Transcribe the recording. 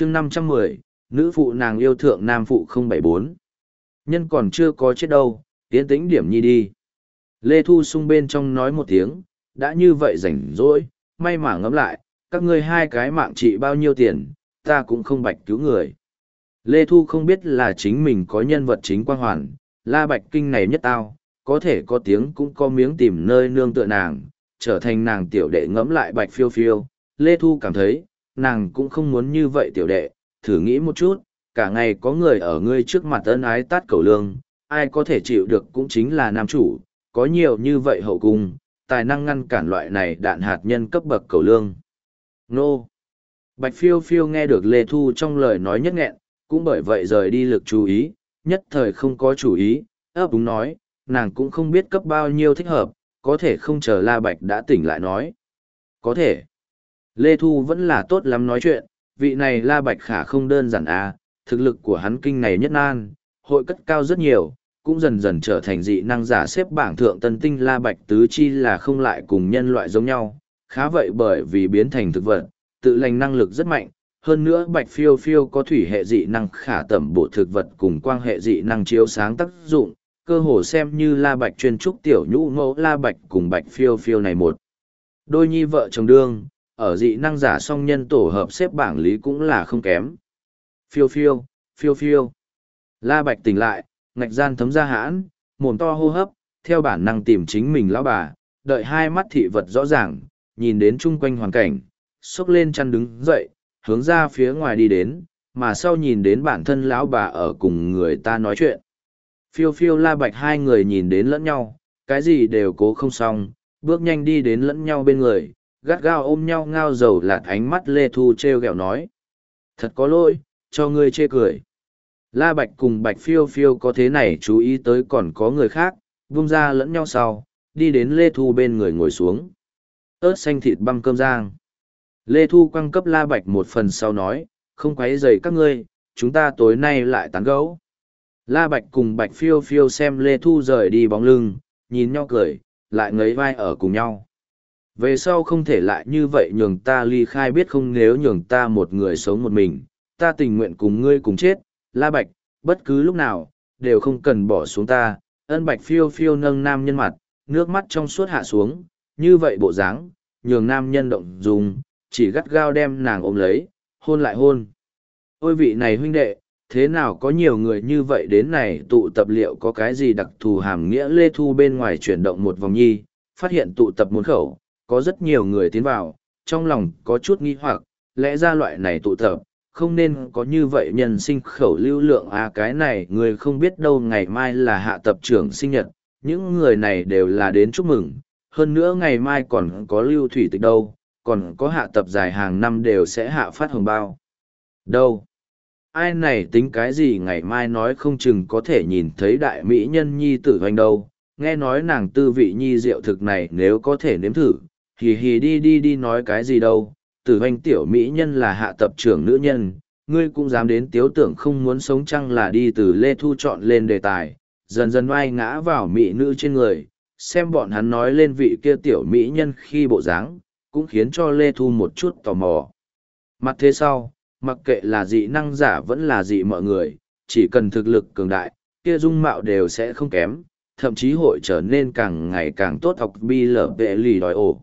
chương năm trăm mười, nữ phụ nàng yêu thượng nam phụ không bảy bốn. Nhân còn chưa có chết đâu, tiến tĩnh điểm nhi đi. Lê thu sung bên trong nói một tiếng, đã như vậy rảnh rỗi, may mà ngẫm lại, các ngươi hai cái mạng trị bao nhiêu tiền, ta cũng không bạch cứu người. Lê thu không biết là chính mình có nhân vật chính quan hoàn, la bạch kinh này nhất tao, có thể có tiếng cũng có miếng tìm nơi nương tựa nàng, trở thành nàng tiểu đệ ngẫm lại bạch phiêu phiêu. Lê thu cảm thấy nàng cũng không muốn như vậy tiểu đệ, thử nghĩ một chút, cả ngày có người ở ngươi trước mặt ân ái tát cầu lương, ai có thể chịu được cũng chính là nam chủ, có nhiều như vậy hậu cung, tài năng ngăn cản loại này đạn hạt nhân cấp bậc cầu lương. Nô. Bạch phiêu phiêu nghe được lê thu trong lời nói nhất nghẹn, cũng bởi vậy rời đi lực chú ý, nhất thời không có chủ ý, ấp đúng nói, nàng cũng không biết cấp bao nhiêu thích hợp, có thể không chờ la bạch đã tỉnh lại nói. Có thể lê thu vẫn là tốt lắm nói chuyện vị này la bạch khả không đơn giản à thực lực của hắn kinh này nhất nan hội cất cao rất nhiều cũng dần dần trở thành dị năng giả xếp bảng thượng tân tinh la bạch tứ chi là không lại cùng nhân loại giống nhau, khá vậy bởi vì biến thành thực vật, tự lành năng lực rất mạnh, hơn nữa bạch phiêu phiêu có thủy hệ dị năng khả tẩm bộ thực vật cùng quang hệ dị năng chiếu sáng tác dụng, cơ hồ xem như la bạch chuyên trúc tiểu nhũ mẫu la bạch cùng bạch phiêu phiêu này một. Đôi nhi vợ chồng đương, ở dị năng giả song nhân tổ hợp xếp bảng lý cũng là không kém. Phiêu phiêu, phiêu phiêu. La bạch tỉnh lại, ngạch gian thấm ra hãn, mồm to hô hấp, theo bản năng tìm chính mình lão bà, đợi hai mắt thị vật rõ ràng, nhìn đến chung quanh hoàn cảnh, xốc lên chăn đứng dậy, hướng ra phía ngoài đi đến, mà sau nhìn đến bản thân lão bà ở cùng người ta nói chuyện. Phiêu phiêu la bạch hai người nhìn đến lẫn nhau, cái gì đều cố không xong, bước nhanh đi đến lẫn nhau bên người, gắt gao ôm nhau ngao dầu lạt ánh mắt lê thu treo gẹo nói. Thật có lỗi, cho ngươi chê cười. La Bạch cùng Bạch Phiêu Phiêu có thế này chú ý tới còn có người khác, vung ra lẫn nhau sau, đi đến Lê Thu bên người ngồi xuống. ớt xanh thịt băm cơm rang. Lê Thu quăng cấp La Bạch một phần sau nói, không quấy dày các ngươi, chúng ta tối nay lại tán gấu. La Bạch cùng Bạch Phiêu Phiêu xem Lê Thu rời đi bóng lưng, nhìn nhau cười, lại ngấy vai ở cùng nhau. Về sau không thể lại như vậy nhường ta ly khai biết không nếu nhường ta một người sống một mình, ta tình nguyện cùng ngươi cùng chết, La Bạch, bất cứ lúc nào, đều không cần bỏ xuống ta, ân Bạch phiêu phiêu nâng nam nhân mặt, nước mắt trong suốt hạ xuống, như vậy bộ dáng, nhường nam nhân động dùng, chỉ gắt gao đem nàng ôm lấy, hôn lại hôn. Ôi vị này huynh đệ, thế nào có nhiều người như vậy đến này tụ tập liệu có cái gì đặc thù hàm nghĩa lê thu bên ngoài chuyển động một vòng nhi, phát hiện tụ tập muốn khẩu, có rất nhiều người tiến vào, trong lòng có chút nghi hoặc, lẽ ra loại này tụ tập, không nên có như vậy nhân sinh khẩu lưu lượng à cái này người không biết đâu ngày mai là hạ tập trưởng sinh nhật, những người này đều là đến chúc mừng, hơn nữa ngày mai còn có lưu thủy tịch đâu, còn có hạ tập dài hàng năm đều sẽ hạ phát hồng bao. Đâu? Ai này tính cái gì ngày mai nói không chừng có thể nhìn thấy đại mỹ nhân nhi tử hoành đâu, nghe nói nàng tư vị nhi rượu thực này nếu có thể nếm thử, hì hì đi đi đi nói cái gì đâu, tử hoành tiểu mỹ nhân là hạ tập trưởng nữ nhân, ngươi cũng dám đến tiếu tưởng không muốn sống chăng là đi từ Lê Thu chọn lên đề tài, dần dần oai ngã vào mỹ nữ trên người, xem bọn hắn nói lên vị kia tiểu mỹ nhân khi bộ dáng, cũng khiến cho Lê Thu một chút tò mò. Mặt thế sau, mặc kệ là dị năng giả vẫn là dị mọi người, chỉ cần thực lực cường đại, kia dung mạo đều sẽ không kém, thậm chí hội trở nên càng ngày càng tốt học bi lở vệ lì đòi ổ.